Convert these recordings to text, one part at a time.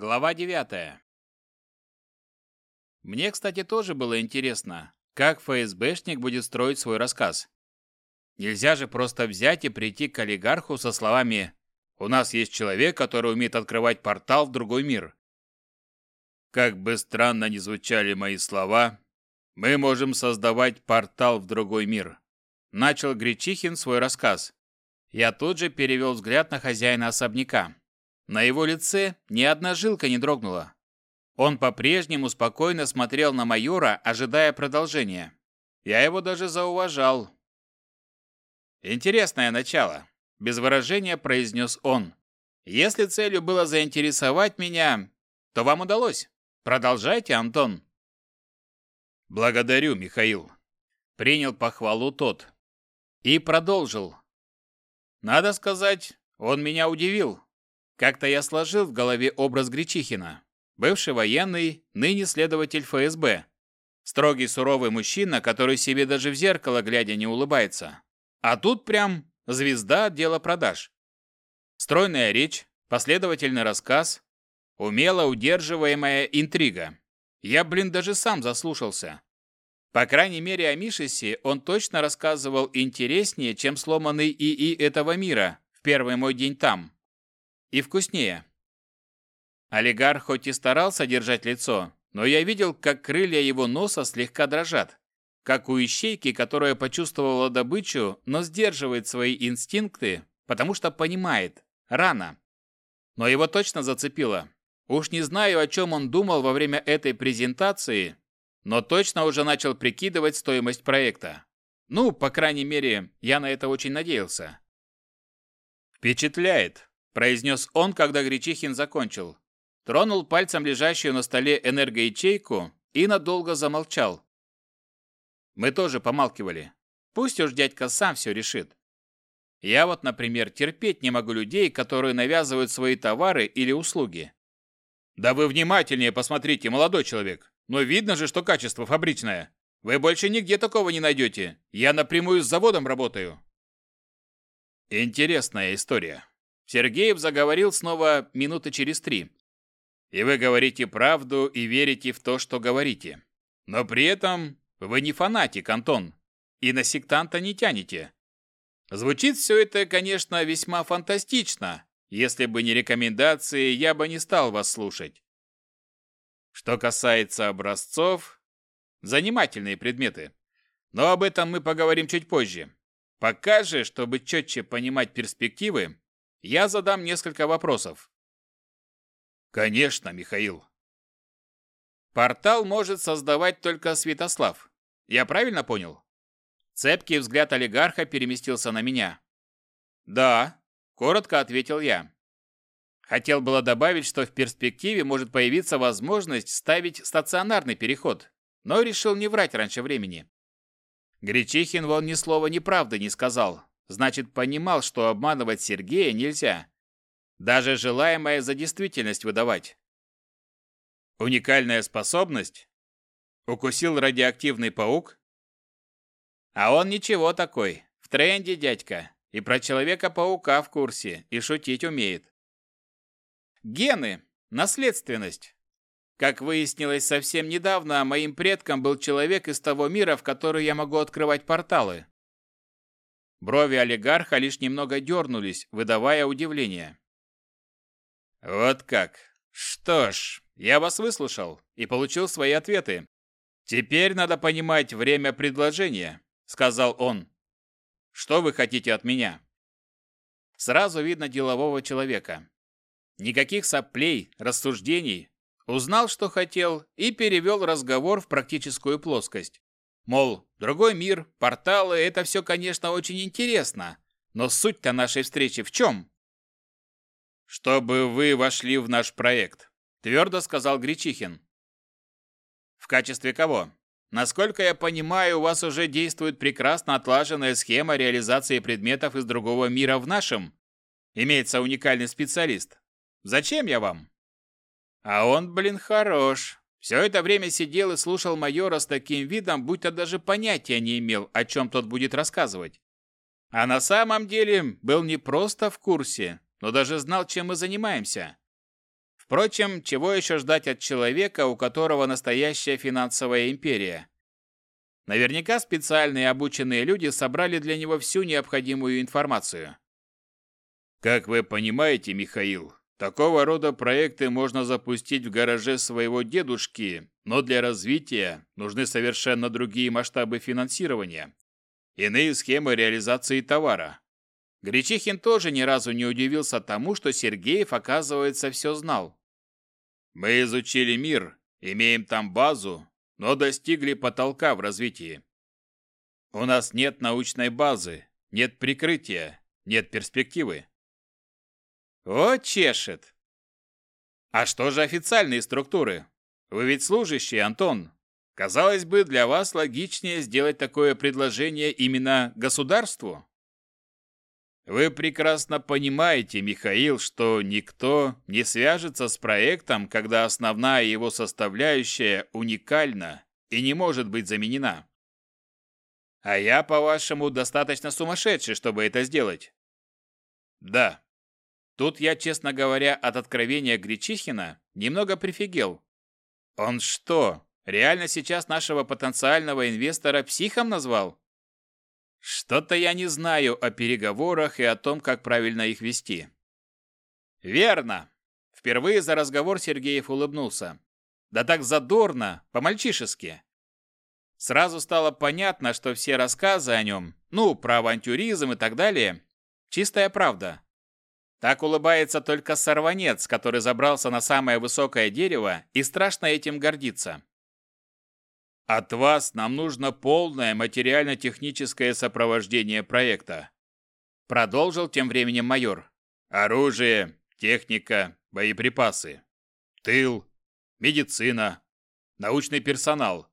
Глава 9. Мне, кстати, тоже было интересно, как ФСБшник будет строить свой рассказ. Нельзя же просто взять и прийти к олигарху со словами «У нас есть человек, который умеет открывать портал в другой мир». Как бы странно ни звучали мои слова, мы можем создавать портал в другой мир. Начал Гречихин свой рассказ. Я тут же перевел взгляд на хозяина особняка. На его лице ни одна жилка не дрогнула. Он по-прежнему спокойно смотрел на майора, ожидая продолжения. Я его даже зауважал. «Интересное начало», – без выражения произнес он. «Если целью было заинтересовать меня, то вам удалось. Продолжайте, Антон». «Благодарю, Михаил», – принял похвалу тот. И продолжил. «Надо сказать, он меня удивил. Как-то я сложил в голове образ Гречихина. Бывший военный, ныне следователь ФСБ. Строгий суровый мужчина, который себе даже в зеркало глядя не улыбается. А тут прям звезда отдела продаж. Стройная речь, последовательный рассказ, умело удерживаемая интрига. Я, блин, даже сам заслушался. По крайней мере, о Мишесе он точно рассказывал интереснее, чем сломанный ИИ этого мира в первый мой день там и вкуснее. Олигарх хоть и старался держать лицо, но я видел, как крылья его носа слегка дрожат, как у ищейки, которая почувствовала добычу, но сдерживает свои инстинкты, потому что понимает – рано. Но его точно зацепило. Уж не знаю, о чем он думал во время этой презентации, но точно уже начал прикидывать стоимость проекта. Ну, по крайней мере, я на это очень надеялся. «Впечатляет», произнес он, когда Гречихин закончил. Тронул пальцем лежащую на столе энергоячейку и надолго замолчал. Мы тоже помалкивали. Пусть уж дядька сам все решит. Я вот, например, терпеть не могу людей, которые навязывают свои товары или услуги. Да вы внимательнее посмотрите, молодой человек. Но видно же, что качество фабричное. Вы больше нигде такого не найдете. Я напрямую с заводом работаю. Интересная история. Сергеев заговорил снова минуты через три. И вы говорите правду и верите в то, что говорите. Но при этом вы не фанатик, Антон, и на сектанта не тянете. Звучит все это, конечно, весьма фантастично. Если бы не рекомендации, я бы не стал вас слушать. Что касается образцов, занимательные предметы. Но об этом мы поговорим чуть позже. Пока же, чтобы четче понимать перспективы, я задам несколько вопросов. Конечно, Михаил. Портал может создавать только Святослав. Я правильно понял? Цепкий взгляд олигарха переместился на меня. Да, коротко ответил я. Хотел было добавить, что в перспективе может появиться возможность ставить стационарный переход, но решил не врать раньше времени. Гречихин вон ни слова неправды не сказал, значит, понимал, что обманывать Сергея нельзя. Даже желаемое за действительность выдавать. Уникальная способность? Укусил радиоактивный паук? А он ничего такой, в тренде, дядька, и про Человека-паука в курсе, и шутить умеет. Гены, наследственность. Как выяснилось совсем недавно, моим предком был человек из того мира, в который я могу открывать порталы. Брови олигарха лишь немного дернулись, выдавая удивление. «Вот как. Что ж, я вас выслушал и получил свои ответы. Теперь надо понимать время предложения», — сказал он. «Что вы хотите от меня?» Сразу видно делового человека. Никаких соплей, рассуждений. Узнал, что хотел, и перевел разговор в практическую плоскость. Мол, другой мир, порталы – это все, конечно, очень интересно. Но суть-то нашей встречи в чем? «Чтобы вы вошли в наш проект», – твердо сказал Гречихин. «В качестве кого? Насколько я понимаю, у вас уже действует прекрасно отлаженная схема реализации предметов из другого мира в нашем. Имеется уникальный специалист. Зачем я вам?» «А он, блин, хорош. Все это время сидел и слушал майора с таким видом, будто даже понятия не имел, о чем тот будет рассказывать. А на самом деле был не просто в курсе, но даже знал, чем мы занимаемся. Впрочем, чего еще ждать от человека, у которого настоящая финансовая империя? Наверняка специальные обученные люди собрали для него всю необходимую информацию. Как вы понимаете, Михаил, такого рода проекты можно запустить в гараже своего дедушки, но для развития нужны совершенно другие масштабы финансирования, иные схемы реализации товара. Гречихин тоже ни разу не удивился тому, что Сергеев, оказывается, все знал. Мы изучили мир, имеем там базу, но достигли потолка в развитии. У нас нет научной базы, нет прикрытия, нет перспективы. О, чешет! А что же официальные структуры? Вы ведь служащий, Антон. Казалось бы, для вас логичнее сделать такое предложение именно государству. Вы прекрасно понимаете, Михаил, что никто не свяжется с проектом, когда основная его составляющая уникальна и не может быть заменена. А я, по-вашему, достаточно сумасшедший, чтобы это сделать? Да. Тут я, честно говоря, от откровения Гречихина немного прифигел. Он что, реально сейчас нашего потенциального инвестора психом назвал? Что-то я не знаю о переговорах и о том, как правильно их вести. Верно. Впервые за разговор Сергеев улыбнулся. Да так задорно, по-мальчишески. Сразу стало понятно, что все рассказы о нем, ну, про авантюризм и так далее, чистая правда. Так улыбается только сорванец, который забрался на самое высокое дерево и страшно этим гордится. От вас нам нужно полное материально-техническое сопровождение проекта. Продолжил тем временем майор. Оружие, техника, боеприпасы. Тыл, медицина, научный персонал.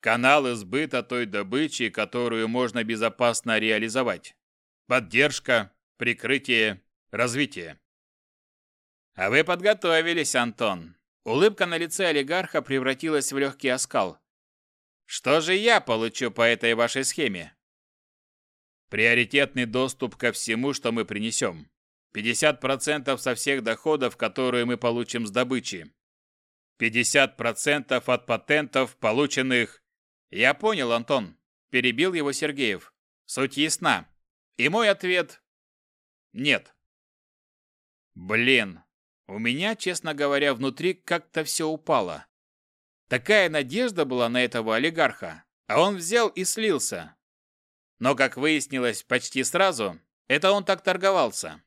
Каналы сбыта той добычи, которую можно безопасно реализовать. Поддержка, прикрытие, развитие. А вы подготовились, Антон. Улыбка на лице олигарха превратилась в легкий оскал. Что же я получу по этой вашей схеме? Приоритетный доступ ко всему, что мы принесем. 50% со всех доходов, которые мы получим с добычи. 50% от патентов, полученных... Я понял, Антон. Перебил его Сергеев. Суть ясна. И мой ответ... Нет. Блин. У меня, честно говоря, внутри как-то все упало. Такая надежда была на этого олигарха, а он взял и слился. Но, как выяснилось почти сразу, это он так торговался.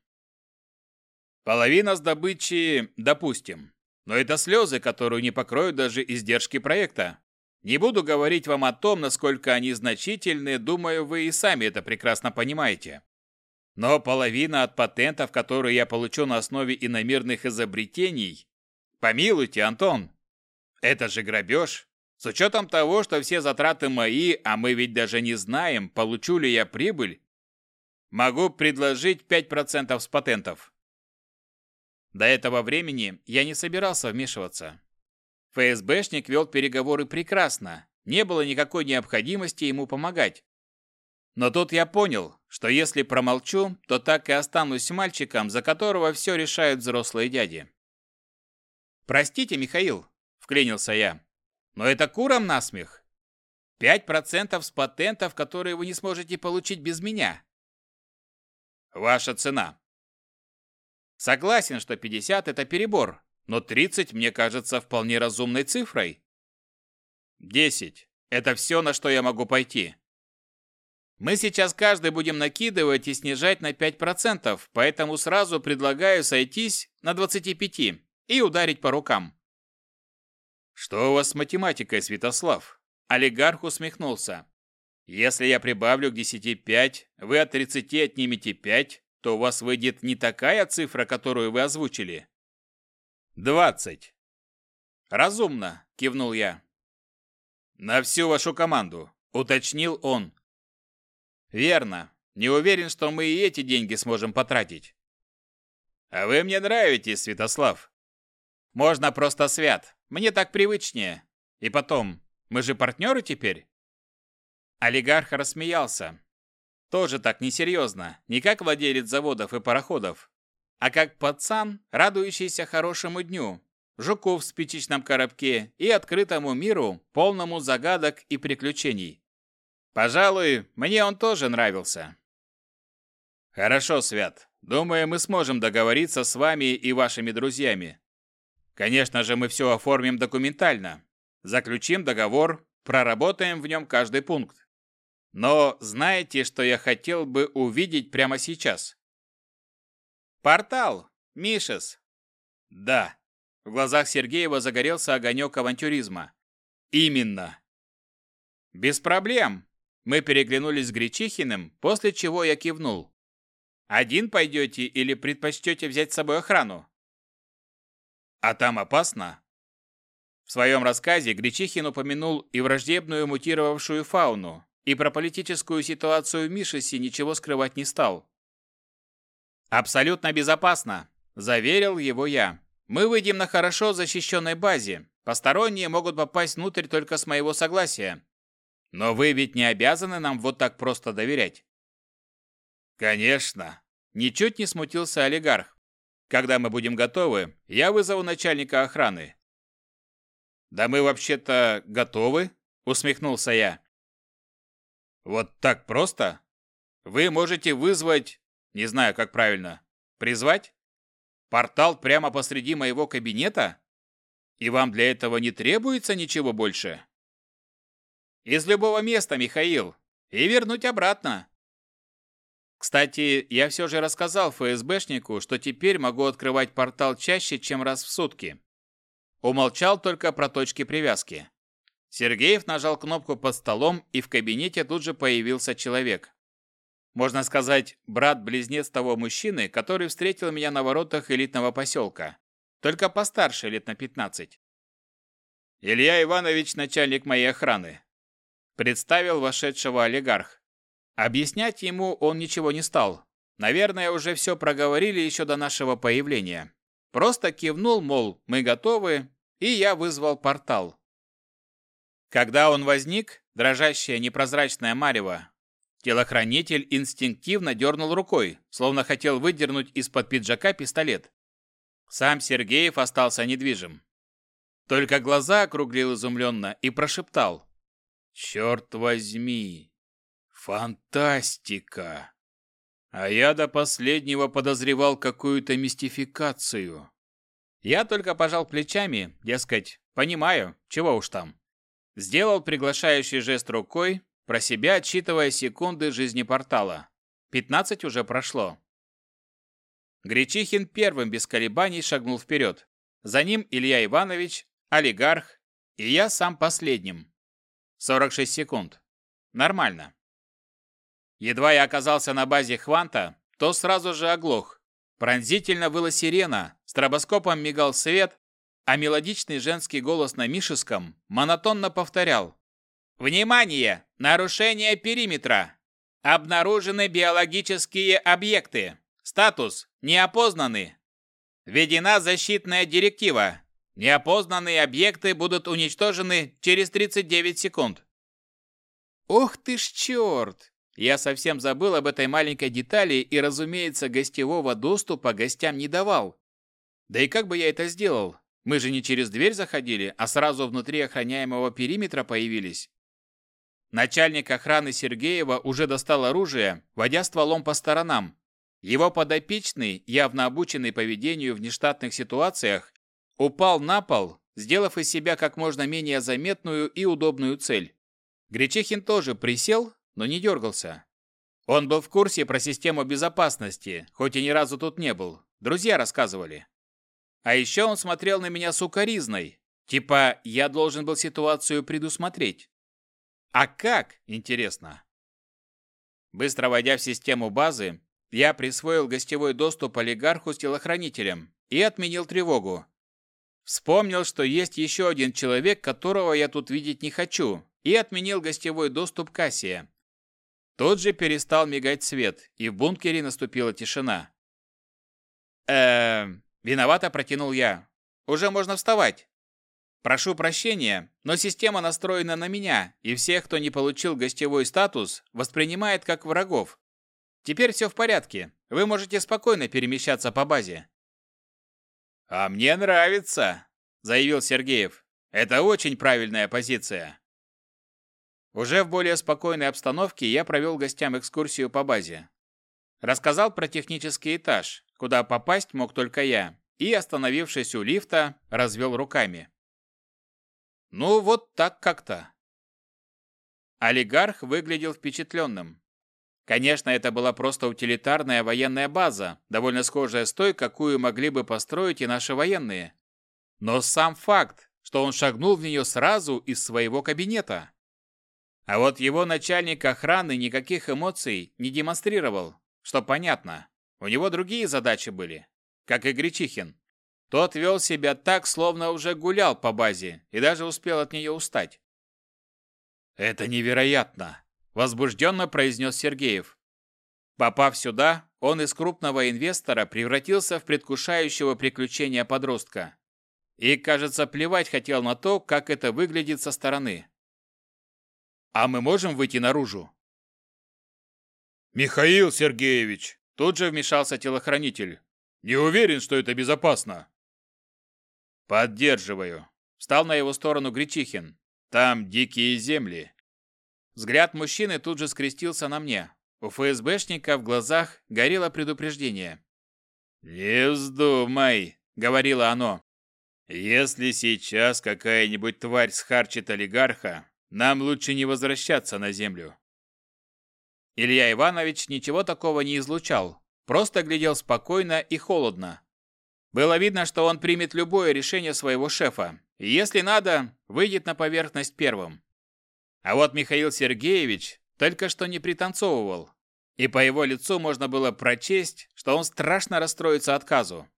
Половина с добычи, допустим. Но это слезы, которые не покроют даже издержки проекта. Не буду говорить вам о том, насколько они значительны, думаю, вы и сами это прекрасно понимаете. Но половина от патентов, которые я получу на основе иномирных изобретений... Помилуйте, Антон, это же грабеж. С учетом того, что все затраты мои, а мы ведь даже не знаем, получу ли я прибыль, могу предложить 5% с патентов. До этого времени я не собирался вмешиваться. ФСБшник вел переговоры прекрасно, не было никакой необходимости ему помогать. Но тут я понял, что если промолчу, то так и останусь мальчиком, за которого все решают взрослые дяди. «Простите, Михаил, вклинился я. Но это курам насмех. Пять процентов с патентов, которые вы не сможете получить без меня. Ваша цена. Согласен, что 50 это перебор, но 30 мне кажется вполне разумной цифрой. 10 это все, на что я могу пойти. Мы сейчас каждый будем накидывать и снижать на 5%, поэтому сразу предлагаю сойтись на 25 и ударить по рукам. «Что у вас с математикой, Святослав?» Олигарх усмехнулся. «Если я прибавлю к 10 5, вы от 30 отнимете 5, то у вас выйдет не такая цифра, которую вы озвучили». «Двадцать». «Разумно», – кивнул я. «На всю вашу команду», – уточнил он. «Верно. Не уверен, что мы и эти деньги сможем потратить». «А вы мне нравитесь, Святослав». «Можно просто свят. Мне так привычнее. И потом, мы же партнеры теперь?» Олигарх рассмеялся. Тоже так несерьезно, не как владелец заводов и пароходов. а как пацан, радующийся хорошему дню, жуку в спичечном коробке и открытому миру, полному загадок и приключений. Пожалуй, мне он тоже нравился. Хорошо, Свят. Думаю, мы сможем договориться с вами и вашими друзьями. Конечно же, мы все оформим документально. Заключим договор, проработаем в нем каждый пункт. Но знаете, что я хотел бы увидеть прямо сейчас? Портал, Мишес. Да. В глазах Сергеева загорелся огонек авантюризма. Именно. Без проблем. Мы переглянулись с Гречихиным, после чего я кивнул. Один пойдете или предпочтете взять с собой охрану? А там опасно? В своем рассказе Гречихин упомянул и враждебную мутировавшую фауну, и про политическую ситуацию в Мишесе ничего скрывать не стал. «Абсолютно безопасно», – заверил его я. «Мы выйдем на хорошо защищенной базе. Посторонние могут попасть внутрь только с моего согласия. Но вы ведь не обязаны нам вот так просто доверять. Конечно. Ничуть не смутился олигарх. Когда мы будем готовы, я вызову начальника охраны. Да мы вообще-то готовы, усмехнулся я. Вот так просто? Вы можете вызвать, не знаю, как правильно, призвать портал прямо посреди моего кабинета? И вам для этого не требуется ничего больше? Из любого места, Михаил. И вернуть обратно. Кстати, я все же рассказал ФСБшнику, что теперь могу открывать портал чаще, чем раз в сутки. Умолчал только про точки привязки. Сергеев нажал кнопку под столом, и в кабинете тут же появился человек. Можно сказать, брат-близнец того мужчины, который встретил меня на воротах элитного поселка. Только постарше, лет на 15. Илья Иванович, начальник моей охраны представил вошедшего олигарх. Объяснять ему он ничего не стал. Наверное, уже все проговорили еще до нашего появления. Просто кивнул, мол, мы готовы, и я вызвал портал. Когда он возник, дрожащая непрозрачная марево, телохранитель инстинктивно дернул рукой, словно хотел выдернуть из-под пиджака пистолет. Сам Сергеев остался недвижим. Только глаза округлил изумленно и прошептал. Черт возьми! Фантастика! А я до последнего подозревал какую-то мистификацию. Я только пожал плечами, дескать, понимаю, чего уж там. Сделал приглашающий жест рукой, про себя отсчитывая секунды жизни портала. Пятнадцать уже прошло. Гречихин первым без колебаний шагнул вперед. За ним Илья Иванович, олигарх и я сам последним. 46 секунд. Нормально. Едва я оказался на базе Хванта, то сразу же оглох. Пронзительно выла сирена, стробоскопом мигал свет, а мелодичный женский голос на мишеском монотонно повторял. «Внимание! Нарушение периметра! Обнаружены биологические объекты. Статус неопознаны. Введена защитная директива. Неопознанные объекты будут уничтожены через 39 секунд. Ох ты ж черт! Я совсем забыл об этой маленькой детали и, разумеется, гостевого доступа гостям не давал. Да и как бы я это сделал? Мы же не через дверь заходили, а сразу внутри охраняемого периметра появились. Начальник охраны Сергеева уже достал оружие, водя стволом по сторонам. Его подопечный, явно обученный поведению в нештатных ситуациях, Упал на пол, сделав из себя как можно менее заметную и удобную цель. Гречихин тоже присел, но не дергался. Он был в курсе про систему безопасности, хоть и ни разу тут не был. Друзья рассказывали. А еще он смотрел на меня сукоризной. Типа, я должен был ситуацию предусмотреть. А как, интересно? Быстро войдя в систему базы, я присвоил гостевой доступ олигарху с телохранителем и отменил тревогу, Вспомнил, что есть еще один человек, которого я тут видеть не хочу, и отменил гостевой доступ Кассия. Тот же перестал мигать свет, и в бункере наступила тишина. Эм, виновато протянул я. Уже можно вставать. Прошу прощения, но система настроена на меня, и всех, кто не получил гостевой статус, воспринимает как врагов. Теперь все в порядке. Вы можете спокойно перемещаться по базе. А мне нравится, заявил Сергеев. Это очень правильная позиция. Уже в более спокойной обстановке я провел гостям экскурсию по базе. Рассказал про технический этаж, куда попасть мог только я, и, остановившись у лифта, развел руками. Ну, вот так как-то. Олигарх выглядел впечатленным. Конечно, это была просто утилитарная военная база, довольно схожая с той, какую могли бы построить и наши военные. Но сам факт, что он шагнул в нее сразу из своего кабинета. А вот его начальник охраны никаких эмоций не демонстрировал, что понятно. У него другие задачи были, как и Гречихин. Тот вел себя так, словно уже гулял по базе и даже успел от нее устать. «Это невероятно!» – возбужденно произнес Сергеев. Попав сюда, он из крупного инвестора превратился в предвкушающего приключения подростка. И, кажется, плевать хотел на то, как это выглядит со стороны. А мы можем выйти наружу? Михаил Сергеевич, тут же вмешался телохранитель. Не уверен, что это безопасно. Поддерживаю. Встал на его сторону Гречихин. Там дикие земли. Взгляд мужчины тут же скрестился на мне. У ФСБшника в глазах горело предупреждение. «Не вздумай», — говорило оно. «Если сейчас какая-нибудь тварь схарчит олигарха, нам лучше не возвращаться на землю. Илья Иванович ничего такого не излучал, просто глядел спокойно и холодно. Было видно, что он примет любое решение своего шефа, если надо, выйдет на поверхность первым. А вот Михаил Сергеевич только что не пританцовывал, и по его лицу можно было прочесть, что он страшно расстроится отказу.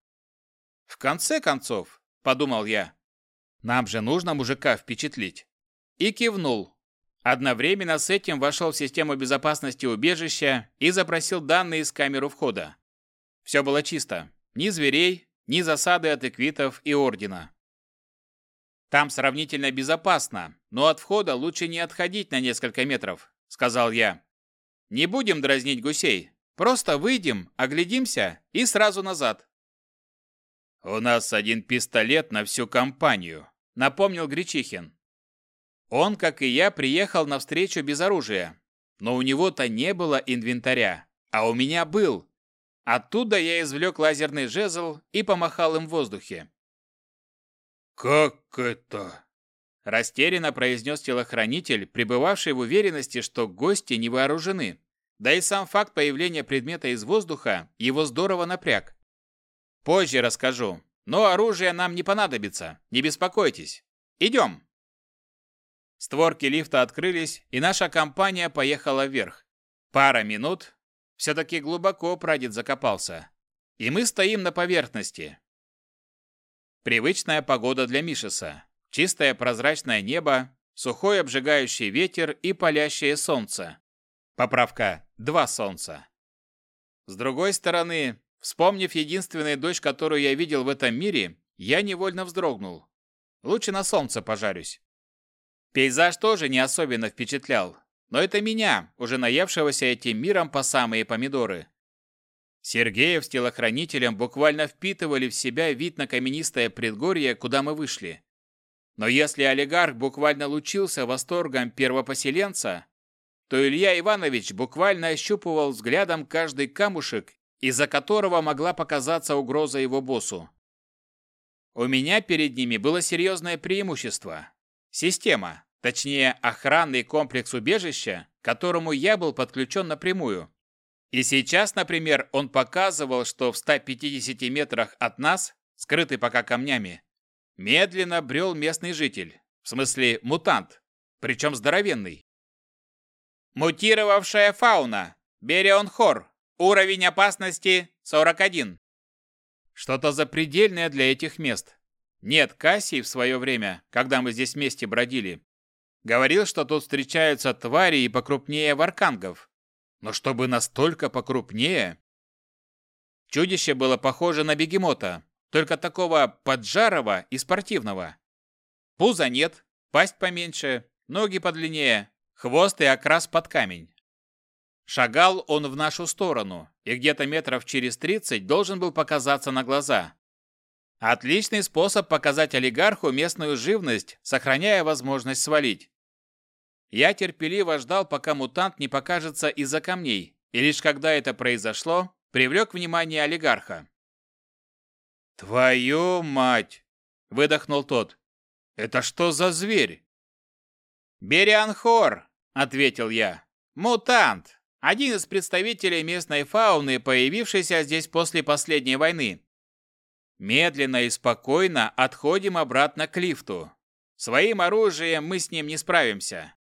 В конце концов, подумал я, нам же нужно мужика впечатлить и кивнул. Одновременно с этим вошел в систему безопасности убежища и запросил данные с камеру входа. Все было чисто. Ни зверей, ни засады от эквитов и ордена. Там сравнительно безопасно, но от входа лучше не отходить на несколько метров, сказал я. Не будем дразнить гусей. Просто выйдем, оглядимся и сразу назад. У нас один пистолет на всю компанию, напомнил Гречихин. Он, как и я, приехал на встречу без оружия. Но у него-то не было инвентаря, а у меня был. Оттуда я извлек лазерный жезл и помахал им в воздухе. «Как это?» Растерянно произнес телохранитель, пребывавший в уверенности, что гости не вооружены. Да и сам факт появления предмета из воздуха его здорово напряг. Позже расскажу, но оружие нам не понадобится, не беспокойтесь. Идем. Створки лифта открылись, и наша компания поехала вверх. Пара минут. Все-таки глубоко прадед закопался. И мы стоим на поверхности. Привычная погода для Мишеса. Чистое прозрачное небо, сухой обжигающий ветер и палящее солнце. Поправка. Два солнца. С другой стороны, вспомнив единственную дочь, которую я видел в этом мире, я невольно вздрогнул. Лучше на солнце пожарюсь. Пейзаж тоже не особенно впечатлял, но это меня, уже наевшегося этим миром по самые помидоры. Сергеев с телохранителем буквально впитывали в себя вид на каменистое предгорье, куда мы вышли. Но если олигарх буквально лучился восторгом первопоселенца, то Илья Иванович буквально ощупывал взглядом каждый камушек, из-за которого могла показаться угроза его боссу. У меня перед ними было серьезное преимущество. Система. Точнее, охранный комплекс убежища, к которому я был подключен напрямую. И сейчас, например, он показывал, что в 150 метрах от нас, скрытый пока камнями, медленно брел местный житель, в смысле мутант, причем здоровенный. Мутировавшая фауна. Берион Хор. Уровень опасности 41. Что-то запредельное для этих мест. Нет, Кассий в свое время, когда мы здесь вместе бродили, Говорил, что тут встречаются твари и покрупнее варкангов. Но чтобы настолько покрупнее... Чудище было похоже на бегемота, только такого поджарого и спортивного. Пуза нет, пасть поменьше, ноги подлиннее, хвост и окрас под камень. Шагал он в нашу сторону, и где-то метров через 30 должен был показаться на глаза. Отличный способ показать олигарху местную живность, сохраняя возможность свалить. Я терпеливо ждал, пока мутант не покажется из-за камней, и лишь когда это произошло, привлек внимание олигарха. «Твою мать!» – выдохнул тот. «Это что за зверь?» «Берианхор», – ответил я. «Мутант. Один из представителей местной фауны, появившийся здесь после последней войны. Медленно и спокойно отходим обратно к лифту. Своим оружием мы с ним не справимся.